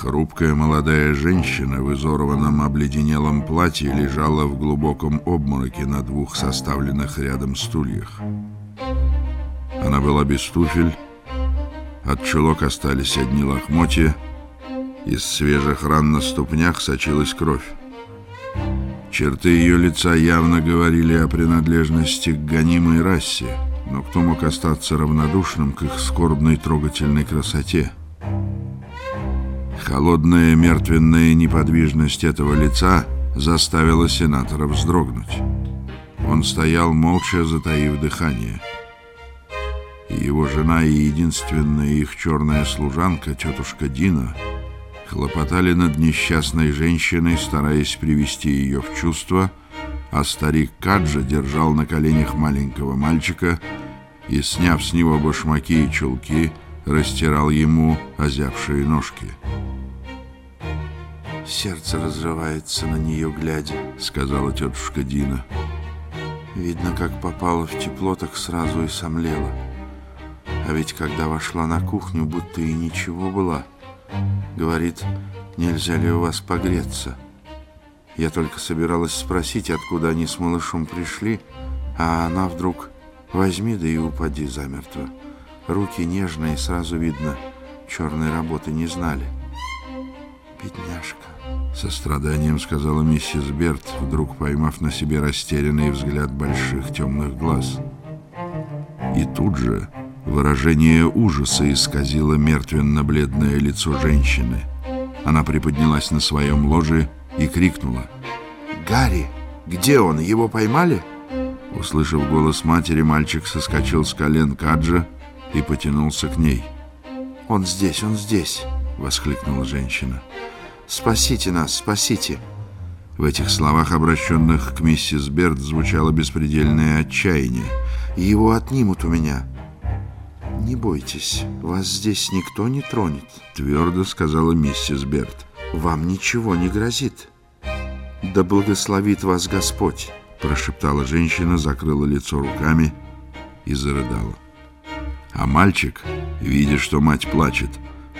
Хрупкая молодая женщина в изорванном обледенелом платье лежала в глубоком обмороке на двух составленных рядом стульях. Она была без туфель, от чулок остались одни лохмотья, из свежих ран на ступнях сочилась кровь. Черты ее лица явно говорили о принадлежности к гонимой расе, но кто мог остаться равнодушным к их скорбной трогательной красоте? Холодная мертвенная неподвижность этого лица заставила сенатора вздрогнуть. Он стоял молча, затаив дыхание. Его жена и единственная их черная служанка, тетушка Дина, хлопотали над несчастной женщиной, стараясь привести ее в чувство, а старик Каджа держал на коленях маленького мальчика и, сняв с него башмаки и чулки, растирал ему озябшие ножки. «Сердце разрывается на нее, глядя», — сказала тетушка Дина. «Видно, как попала в тепло, так сразу и сомлела. А ведь когда вошла на кухню, будто и ничего была. Говорит, нельзя ли у вас погреться? Я только собиралась спросить, откуда они с малышом пришли, а она вдруг возьми да и упади замертво. Руки нежные, сразу видно, черной работы не знали. Бедняжка. Со страданием сказала миссис Берт, вдруг поймав на себе растерянный взгляд больших темных глаз. И тут же выражение ужаса исказило мертвенно-бледное лицо женщины. Она приподнялась на своем ложе и крикнула. «Гарри! Где он? Его поймали?» Услышав голос матери, мальчик соскочил с колен Каджа и потянулся к ней. «Он здесь, он здесь!» — воскликнула женщина. Спасите нас, спасите!» В этих словах, обращенных к миссис Берт, звучало беспредельное отчаяние. «Его отнимут у меня!» «Не бойтесь, вас здесь никто не тронет», — твердо сказала миссис Берт. «Вам ничего не грозит». «Да благословит вас Господь», — прошептала женщина, закрыла лицо руками и зарыдала. А мальчик, видя, что мать плачет,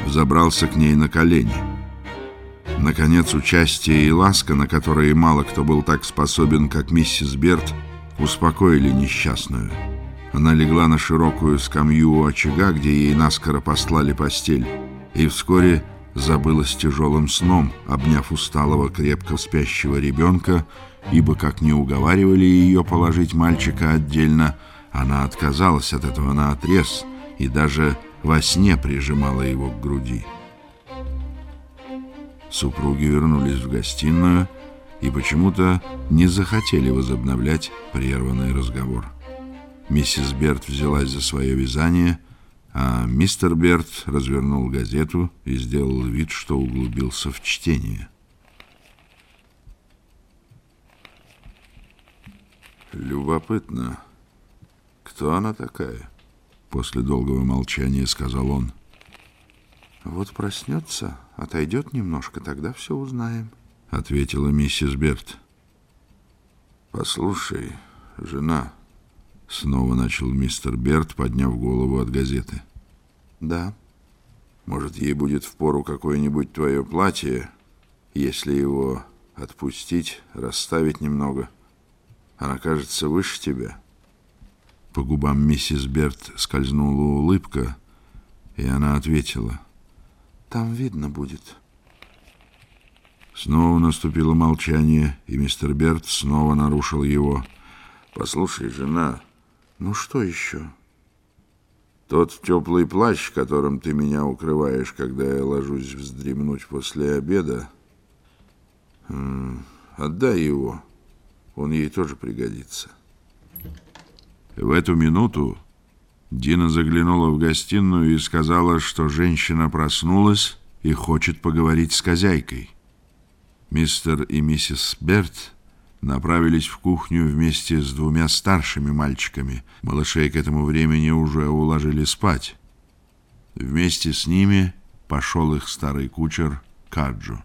взобрался к ней на колени — Наконец, участие и ласка, на которые мало кто был так способен, как миссис Берт, успокоили несчастную. Она легла на широкую скамью у очага, где ей наскоро послали постель, и вскоре забылась тяжелым сном, обняв усталого крепко спящего ребенка, ибо, как не уговаривали ее положить мальчика отдельно, она отказалась от этого наотрез и даже во сне прижимала его к груди. Супруги вернулись в гостиную и почему-то не захотели возобновлять прерванный разговор. Миссис Берт взялась за свое вязание, а мистер Берт развернул газету и сделал вид, что углубился в чтение. «Любопытно, кто она такая?» После долгого молчания сказал он. «Вот проснется, отойдет немножко, тогда все узнаем», — ответила миссис Берт. «Послушай, жена», — снова начал мистер Берт, подняв голову от газеты. «Да». «Может, ей будет впору какое-нибудь твое платье, если его отпустить, расставить немного. Она кажется выше тебя». По губам миссис Берт скользнула улыбка, и она ответила — там видно будет. Снова наступило молчание, и мистер Берт снова нарушил его. «Послушай, жена...» «Ну что еще?» «Тот теплый плащ, которым ты меня укрываешь, когда я ложусь вздремнуть после обеда, отдай его, он ей тоже пригодится». В эту минуту Дина заглянула в гостиную и сказала, что женщина проснулась и хочет поговорить с хозяйкой. Мистер и миссис Берт направились в кухню вместе с двумя старшими мальчиками. Малышей к этому времени уже уложили спать. Вместе с ними пошел их старый кучер Каджу.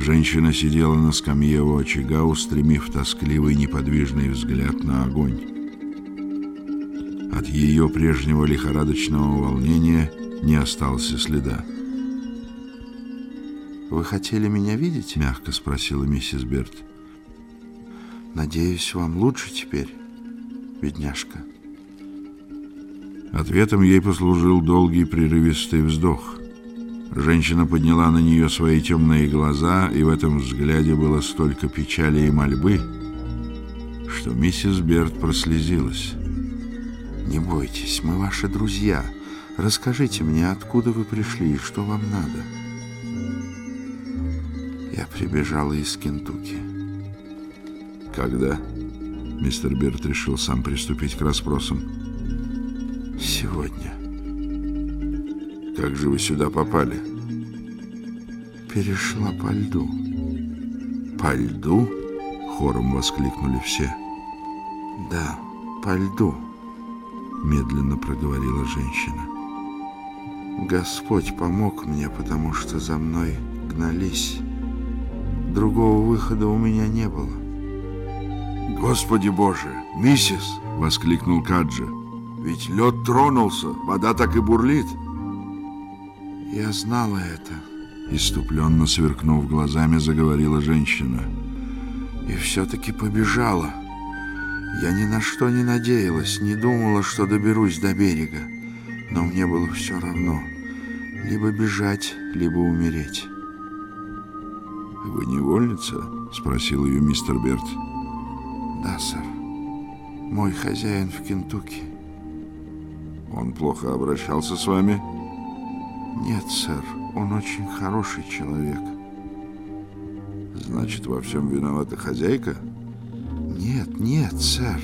Женщина сидела на скамье у очага, устремив тоскливый неподвижный взгляд на огонь. От ее прежнего лихорадочного волнения не осталось и следа. «Вы хотели меня видеть?» — мягко спросила миссис Берт. «Надеюсь, вам лучше теперь, бедняжка». Ответом ей послужил долгий прерывистый вздох. Женщина подняла на нее свои темные глаза, и в этом взгляде было столько печали и мольбы, что миссис Берт прослезилась. «Не бойтесь, мы ваши друзья. Расскажите мне, откуда вы пришли и что вам надо?» Я прибежала из Кентукки. «Когда?» Мистер Берт решил сам приступить к расспросам. «Сегодня». «Как же вы сюда попали?» «Перешла по льду». «По льду?» — хором воскликнули все. «Да, по льду», — медленно проговорила женщина. «Господь помог мне, потому что за мной гнались». Другого выхода у меня не было. «Господи Боже! Миссис!» — воскликнул Каджи. «Ведь лед тронулся, вода так и бурлит!» «Я знала это!» — иступленно сверкнув глазами, заговорила женщина. «И все-таки побежала. Я ни на что не надеялась, не думала, что доберусь до берега. Но мне было все равно. Либо бежать, либо умереть». «Вы невольница?» — спросил ее мистер Берт. «Да, сэр. Мой хозяин в Кентукки». «Он плохо обращался с вами?» «Нет, сэр. Он очень хороший человек». «Значит, во всем виновата хозяйка?» «Нет, нет, сэр.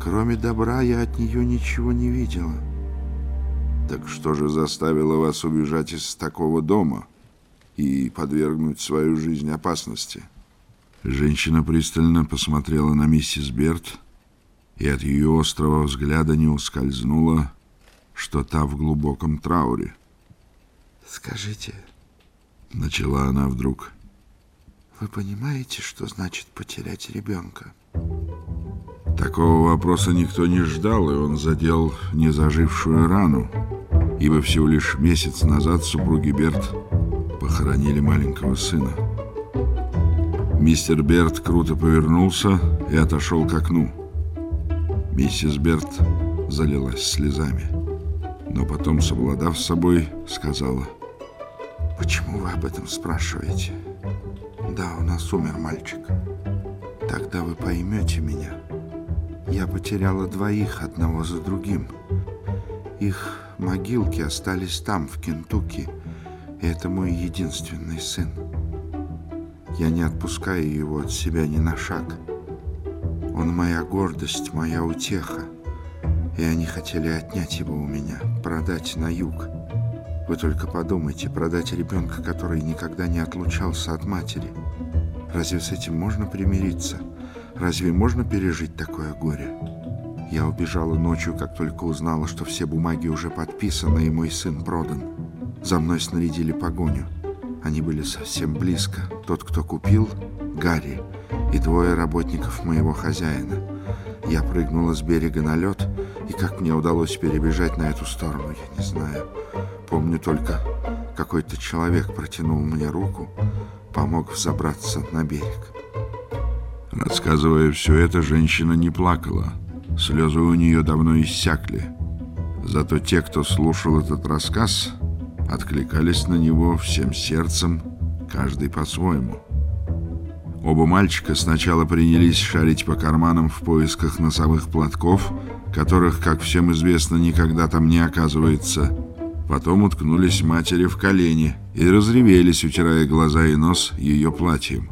Кроме добра я от нее ничего не видела». «Так что же заставило вас убежать из такого дома?» и подвергнуть свою жизнь опасности. Женщина пристально посмотрела на миссис Берт, и от ее острого взгляда не ускользнуло, что та в глубоком трауре. «Скажите...» — начала она вдруг. «Вы понимаете, что значит потерять ребенка?» Такого вопроса никто не ждал, и он задел незажившую рану, ибо всего лишь месяц назад супруги Берт похоронили маленького сына. Мистер Берт круто повернулся и отошел к окну. Миссис Берт залилась слезами, но потом, совладав с собой, сказала, «Почему вы об этом спрашиваете? Да, у нас умер мальчик. Тогда вы поймете меня. Я потеряла двоих одного за другим. Их могилки остались там, в Кентукки, это мой единственный сын. Я не отпускаю его от себя ни на шаг. Он моя гордость, моя утеха. И они хотели отнять его у меня, продать на юг. Вы только подумайте, продать ребенка, который никогда не отлучался от матери. Разве с этим можно примириться? Разве можно пережить такое горе? Я убежала ночью, как только узнала, что все бумаги уже подписаны, и мой сын продан. За мной снарядили погоню. Они были совсем близко. Тот, кто купил, Гарри, и двое работников моего хозяина. Я прыгнула с берега на лед, и как мне удалось перебежать на эту сторону, я не знаю. Помню только, какой-то человек протянул мне руку, помог взобраться на берег. Рассказывая все это, женщина не плакала. Слезы у нее давно иссякли. Зато те, кто слушал этот рассказ, откликались на него всем сердцем, каждый по-своему. Оба мальчика сначала принялись шарить по карманам в поисках носовых платков, которых, как всем известно, никогда там не оказывается. Потом уткнулись матери в колени и разревелись, утирая глаза и нос ее платьем.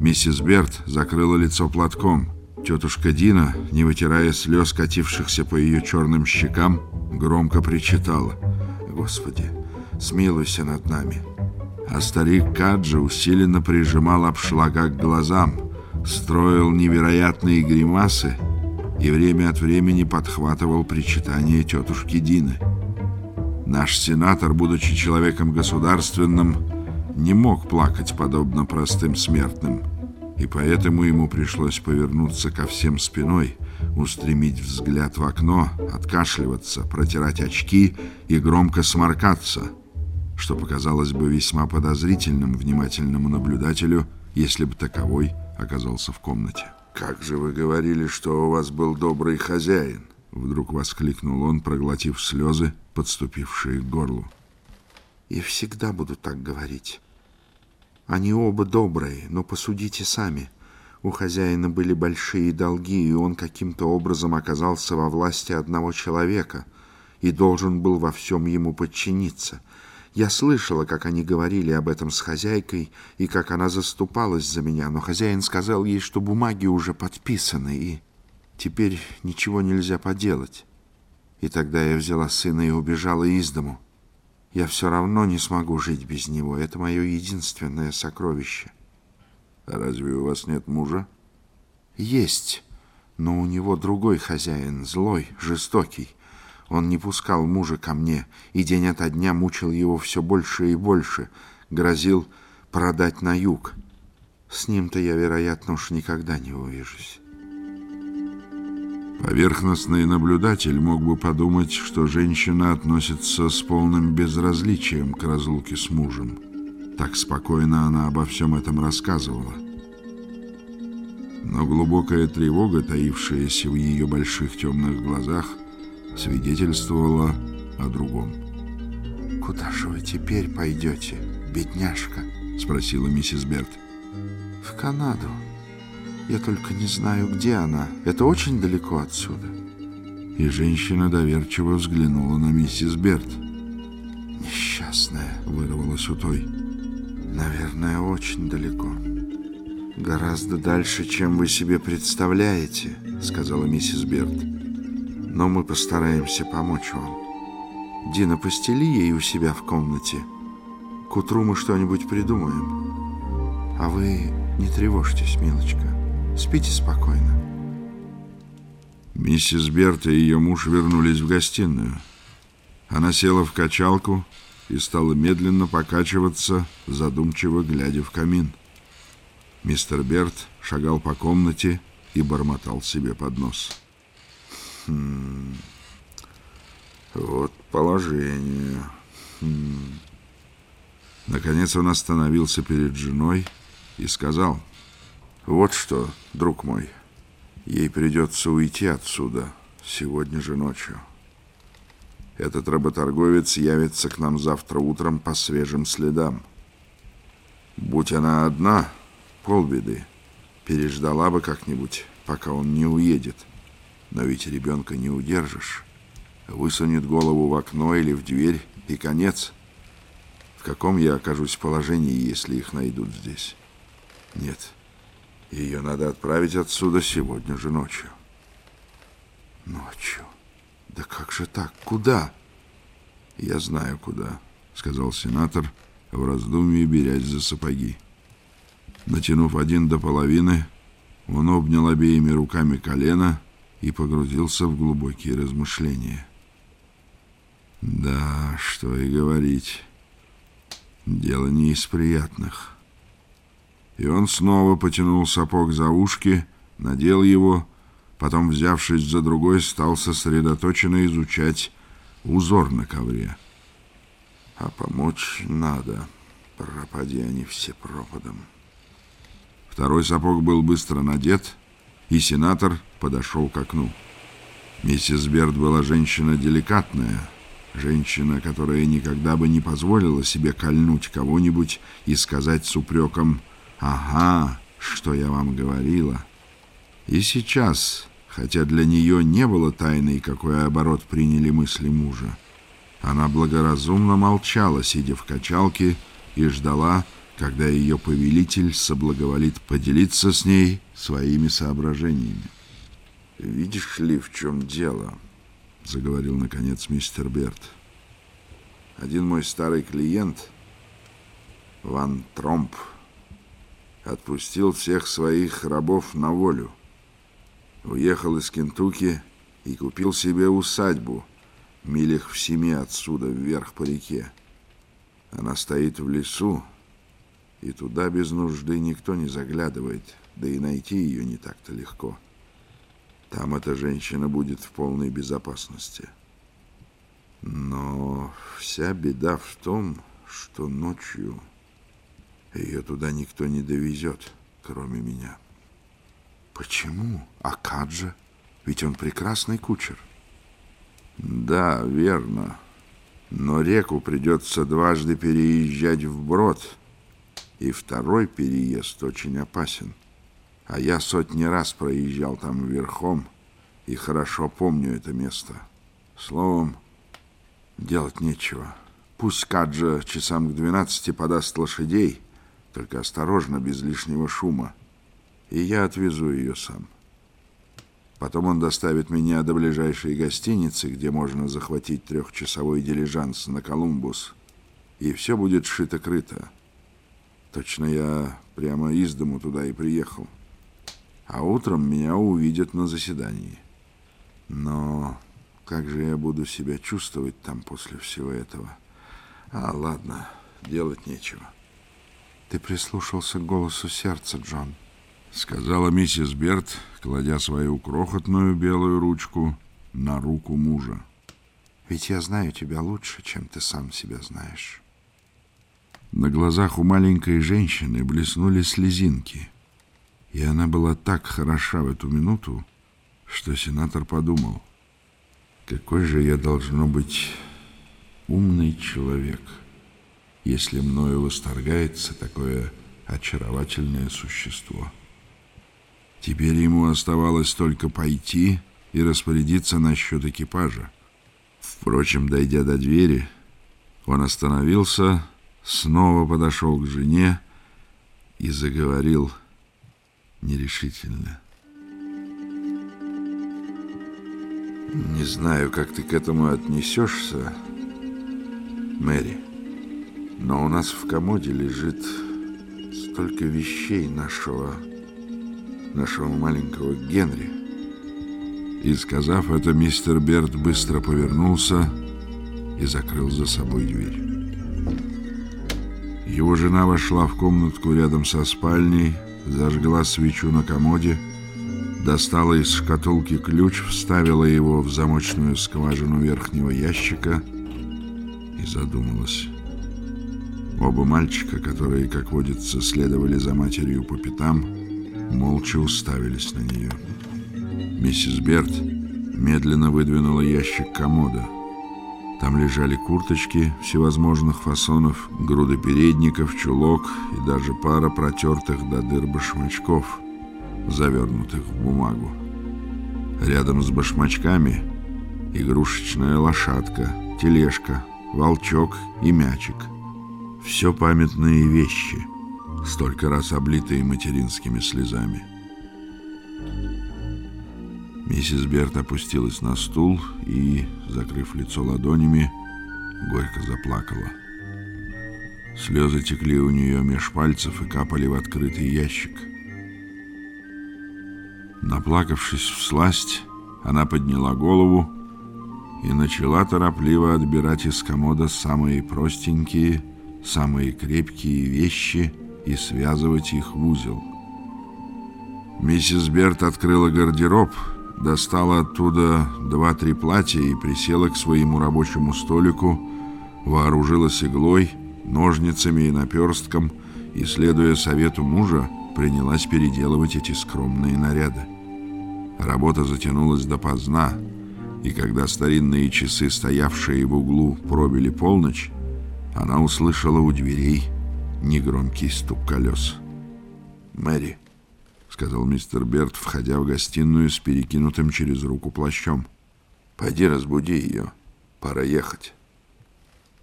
Миссис Берт закрыла лицо платком. Тетушка Дина, не вытирая слез, катившихся по ее черным щекам, громко причитала — Господи, смилуйся над нами. А старик Каджи усиленно прижимал обшлага к глазам, строил невероятные гримасы и время от времени подхватывал причитания тетушки Дины. Наш сенатор, будучи человеком государственным, не мог плакать подобно простым смертным, и поэтому ему пришлось повернуться ко всем спиной устремить взгляд в окно, откашливаться, протирать очки и громко сморкаться, что показалось бы весьма подозрительным внимательному наблюдателю, если бы таковой оказался в комнате. «Как же вы говорили, что у вас был добрый хозяин?» Вдруг воскликнул он, проглотив слезы, подступившие к горлу. «И всегда буду так говорить. Они оба добрые, но посудите сами. У хозяина были большие долги, и он каким-то образом оказался во власти одного человека и должен был во всем ему подчиниться. Я слышала, как они говорили об этом с хозяйкой и как она заступалась за меня, но хозяин сказал ей, что бумаги уже подписаны, и теперь ничего нельзя поделать. И тогда я взяла сына и убежала из дому. Я все равно не смогу жить без него. Это мое единственное сокровище. А разве у вас нет мужа? Есть, но у него другой хозяин, злой, жестокий. Он не пускал мужа ко мне, и день ото дня мучил его все больше и больше, грозил продать на юг. С ним-то я, вероятно, уж никогда не увижусь. Поверхностный наблюдатель мог бы подумать, что женщина относится с полным безразличием к разлуке с мужем. Так спокойно она обо всем этом рассказывала. Но глубокая тревога, таившаяся в ее больших темных глазах, свидетельствовала о другом. «Куда же вы теперь пойдете, бедняжка?» — спросила миссис Берт. «В Канаду. Я только не знаю, где она. Это очень далеко отсюда». И женщина доверчиво взглянула на миссис Берт. «Несчастная», — вырвалась у той. «Наверное, очень далеко. Гораздо дальше, чем вы себе представляете», — сказала миссис Берт но мы постараемся помочь вам. Дина, постели ей у себя в комнате. К утру мы что-нибудь придумаем. А вы не тревожьтесь, милочка. Спите спокойно. Миссис Берт и ее муж вернулись в гостиную. Она села в качалку и стала медленно покачиваться, задумчиво глядя в камин. Мистер Берт шагал по комнате и бормотал себе под нос. Хм. Вот положение. Хм. Наконец он остановился перед женой и сказал, «Вот что, друг мой, ей придется уйти отсюда сегодня же ночью. Этот работорговец явится к нам завтра утром по свежим следам. Будь она одна, полбеды, переждала бы как-нибудь, пока он не уедет. Но ведь ребенка не удержишь. Высунет голову в окно или в дверь, и конец. В каком я окажусь положении, если их найдут здесь? Нет, ее надо отправить отсюда сегодня же ночью. Ночью? Да как же так? Куда? Я знаю, куда, сказал сенатор, в раздумье берясь за сапоги. Натянув один до половины, он обнял обеими руками колено и погрузился в глубокие размышления. Да, что и говорить, дело не из приятных. И он снова потянул сапог за ушки, надел его, потом, взявшись за другой, стал сосредоточенно изучать узор на ковре. А помочь надо, пропади они все пропадом. Второй сапог был быстро надет, и сенатор подошел к окну. Миссис Берт была женщина деликатная, женщина, которая никогда бы не позволила себе кольнуть кого-нибудь и сказать с упреком «Ага, что я вам говорила». И сейчас, хотя для нее не было тайной, какой оборот приняли мысли мужа, она благоразумно молчала, сидя в качалке, и ждала, когда ее повелитель соблаговолит поделиться с ней своими соображениями. «Видишь ли, в чем дело?» — заговорил, наконец, мистер Берт. «Один мой старый клиент, Ван Тромп, отпустил всех своих рабов на волю, уехал из Кентукки и купил себе усадьбу, милях в семи отсюда, вверх по реке. Она стоит в лесу, и туда без нужды никто не заглядывает, да и найти ее не так-то легко. Там эта женщина будет в полной безопасности. Но вся беда в том, что ночью ее туда никто не довезет, кроме меня. Почему? А Каджа? Ведь он прекрасный кучер. Да, верно. Но реку придется дважды переезжать вброд, и второй переезд очень опасен. А я сотни раз проезжал там верхом и хорошо помню это место. Словом, делать нечего. Пусть Каджа часам к двенадцати подаст лошадей, только осторожно, без лишнего шума, и я отвезу ее сам. Потом он доставит меня до ближайшей гостиницы, где можно захватить трехчасовой дилижанс на Колумбус, и все будет шито-крыто. Точно я прямо из дому туда и приехал. А утром меня увидят на заседании. Но как же я буду себя чувствовать там после всего этого? А, ладно, делать нечего. Ты прислушался к голосу сердца, Джон, сказала миссис Берт, кладя свою крохотную белую ручку на руку мужа. Ведь я знаю тебя лучше, чем ты сам себя знаешь. На глазах у маленькой женщины блеснули слезинки, и она была так хороша в эту минуту, что сенатор подумал, какой же я должно быть умный человек, если мною восторгается такое очаровательное существо. Теперь ему оставалось только пойти и распорядиться насчет экипажа. Впрочем, дойдя до двери, он остановился снова подошел к жене и заговорил нерешительно. «Не знаю, как ты к этому отнесешься, Мэри, но у нас в комоде лежит столько вещей нашего, нашего маленького Генри». И, сказав это, мистер Берт быстро повернулся и закрыл за собой дверь. Его жена вошла в комнатку рядом со спальней, зажгла свечу на комоде, достала из шкатулки ключ, вставила его в замочную скважину верхнего ящика и задумалась. Оба мальчика, которые, как водится, следовали за матерью по пятам, молча уставились на нее. Миссис Берт медленно выдвинула ящик комода — там лежали курточки всевозможных фасонов, груды передников, чулок и даже пара протертых до дыр башмачков, завернутых в бумагу. Рядом с башмачками игрушечная лошадка, тележка, волчок и мячик. Все памятные вещи, столько раз облитые материнскими слезами. Миссис Берт опустилась на стул и, закрыв лицо ладонями, горько заплакала. Слезы текли у нее меж пальцев и капали в открытый ящик. Наплакавшись в сласть, она подняла голову и начала торопливо отбирать из комода самые простенькие, самые крепкие вещи и связывать их в узел. Миссис Берт открыла гардероб — достала оттуда два-три платья и присела к своему рабочему столику, вооружилась иглой, ножницами и наперстком и, следуя совету мужа, принялась переделывать эти скромные наряды. Работа затянулась допоздна, и когда старинные часы, стоявшие в углу, пробили полночь, она услышала у дверей негромкий стук колес. «Мэри!» Сказал мистер Берт, входя в гостиную с перекинутым через руку плащом. «Пойди разбуди ее. Пора ехать».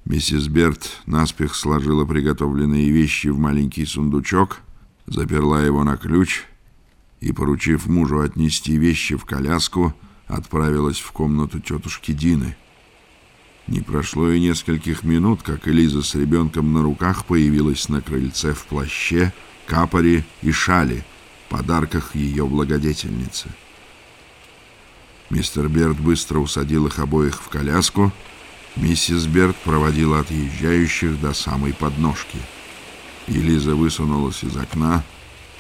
Миссис Берт наспех сложила приготовленные вещи в маленький сундучок, заперла его на ключ и, поручив мужу отнести вещи в коляску, отправилась в комнату тетушки Дины. Не прошло и нескольких минут, как Элиза с ребенком на руках появилась на крыльце в плаще, капоре и шале — подарках ее благодетельницы. Мистер Берт быстро усадил их обоих в коляску. Миссис Берт проводила отъезжающих до самой подножки. Елиза высунулась из окна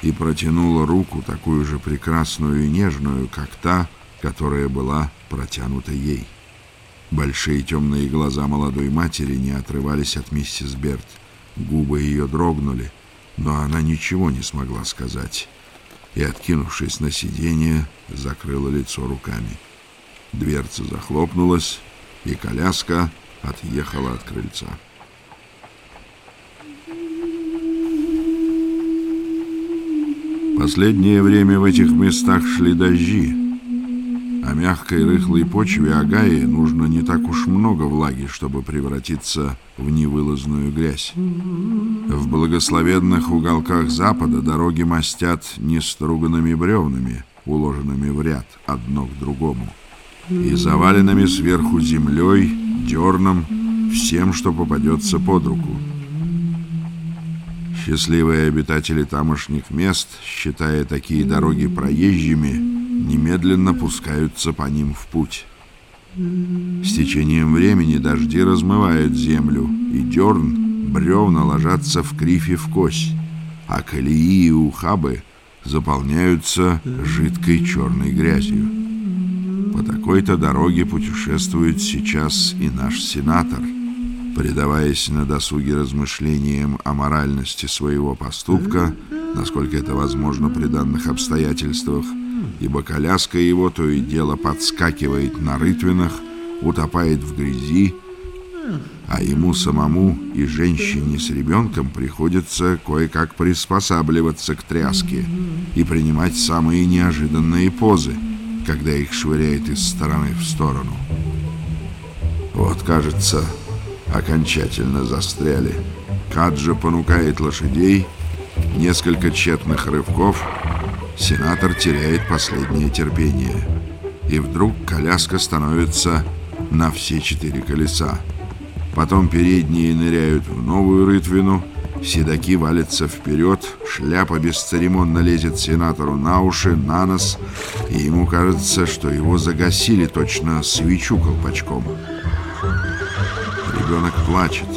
и протянула руку, такую же прекрасную и нежную, как та, которая была протянута ей. Большие темные глаза молодой матери не отрывались от миссис Берт. Губы ее дрогнули, но она ничего не смогла сказать и, откинувшись на сиденье, закрыла лицо руками. Дверца захлопнулась, и коляска отъехала от крыльца. Последнее время в этих местах шли дожди, а мягкой рыхлой почве Агаи нужно не так уж много влаги, чтобы превратиться в невылазную грязь. В благословенных уголках запада дороги мастят неструганными бревнами, уложенными в ряд одно к другому, и заваленными сверху землей, дерном, всем, что попадется под руку. Счастливые обитатели тамошних мест, считая такие дороги проезжими, немедленно пускаются по ним в путь. С течением времени дожди размывают землю, и дерн, бревна ложатся в кривь и в кось, а колеи и ухабы заполняются жидкой черной грязью. По такой-то дороге путешествует сейчас и наш сенатор, предаваясь на досуге размышлениям о моральности своего поступка, насколько это возможно при данных обстоятельствах, ибо коляска его то и дело подскакивает на рытвинах, утопает в грязи, а ему самому и женщине с ребенком приходится кое-как приспосабливаться к тряске и принимать самые неожиданные позы, когда их швыряет из стороны в сторону. Вот, кажется, окончательно застряли. Каджа понукает лошадей, несколько тщетных рывков — Сенатор теряет последнее терпение. И вдруг коляска становится на все четыре колеса. Потом передние ныряют в новую рытвину, седаки валятся вперед, шляпа бесцеремонно лезет сенатору на уши, на нос, и ему кажется, что его загасили точно свечу колпачком. Ребенок плачет.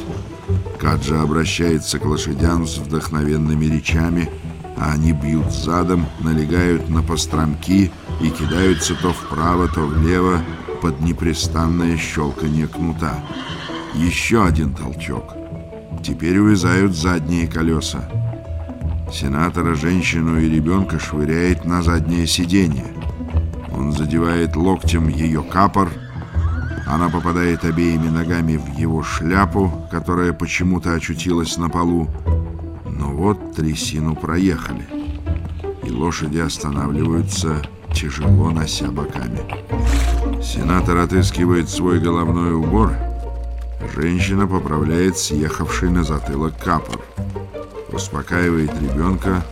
Каджа обращается к лошадям с вдохновенными речами — а они бьют задом, налегают на постромки и кидаются то вправо, то влево под непрестанное щелканье кнута. Еще один толчок. Теперь увязают задние колеса. Сенатора, женщину и ребенка швыряет на заднее сиденье. Он задевает локтем ее капор. Она попадает обеими ногами в его шляпу, которая почему-то очутилась на полу. Вот трясину проехали, и лошади останавливаются, тяжело нося боками. Сенатор отыскивает свой головной убор. Женщина поправляет съехавший на затылок капор. Успокаивает ребенка,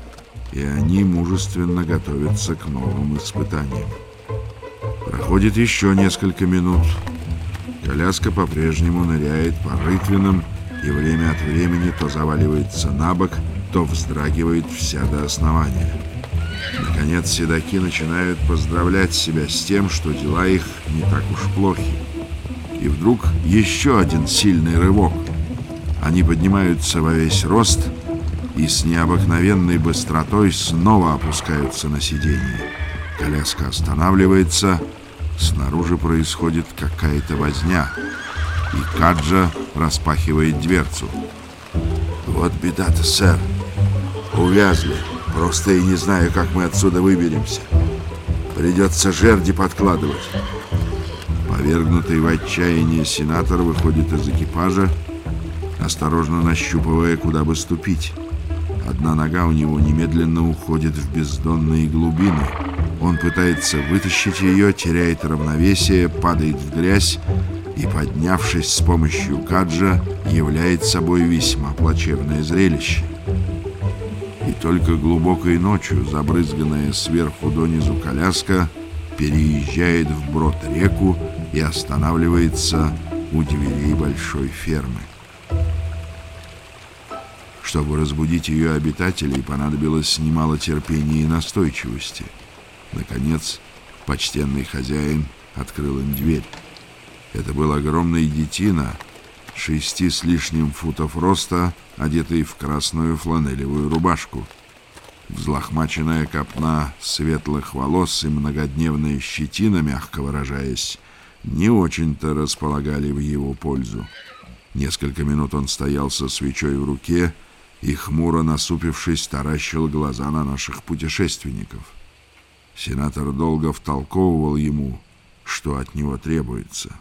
и они мужественно готовятся к новым испытаниям. Проходит еще несколько минут. Коляска по-прежнему ныряет по рытвинам, и время от времени то заваливается на бок, то вздрагивает вся до основания. Наконец, седаки начинают поздравлять себя с тем, что дела их не так уж плохи. И вдруг еще один сильный рывок. Они поднимаются во весь рост и с необыкновенной быстротой снова опускаются на сиденье. Коляска останавливается, снаружи происходит какая-то возня — и Каджа распахивает дверцу. «Вот беда-то, сэр. Увязли. Просто и не знаю, как мы отсюда выберемся. Придется жерди подкладывать». Повергнутый в отчаяние сенатор выходит из экипажа, осторожно нащупывая, куда бы ступить. Одна нога у него немедленно уходит в бездонные глубины. Он пытается вытащить ее, теряет равновесие, падает в грязь и, поднявшись с помощью каджа, являет собой весьма плачевное зрелище. И только глубокой ночью, забрызганная сверху донизу коляска, переезжает вброд реку и останавливается у дверей большой фермы. Чтобы разбудить ее обитателей, понадобилось немало терпения и настойчивости. Наконец, почтенный хозяин открыл им дверь. Это был огромный детина, шести с лишним футов роста, одетый в красную фланелевую рубашку. Взлохмаченная копна светлых волос и многодневная щетина, мягко выражаясь, не очень-то располагали в его пользу. Несколько минут он стоял со свечой в руке и, хмуро насупившись, таращил глаза на наших путешественников. Сенатор долго втолковывал ему, что от него требуется.